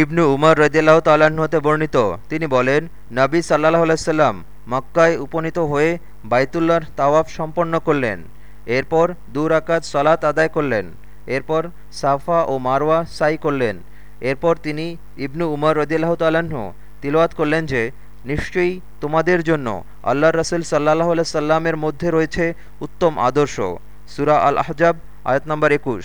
ইবনু উমর রদিয়াল্লাহ তাল্লাহ্ন হতে বর্ণিত। তিনি বলেন, নাবী সাল্লাহ আলাইসাল্লাম মক্কায় উপনীত হয়ে বাইতুল্লাহর তাওয়াফ সম্পন্ন করলেন। এরপর দু রাকাত সলাত আদায় করলেন। এরপর সাফা ও মারওয়া সাই করলেন। এরপর তিনি ইবনু উমর রদিয়াল্লাহ তাল্লাহ্ন তিলওয়াত করলেন যে, নিশ্চয়ই তোমাদের জন্য আল্লাহ রসুল সাল্লাহ সাল্লামের মধ্যে রয়েছে উত্তম আদর্শ। সুরা আল আহজাব আয়াত নম্বর একুশ।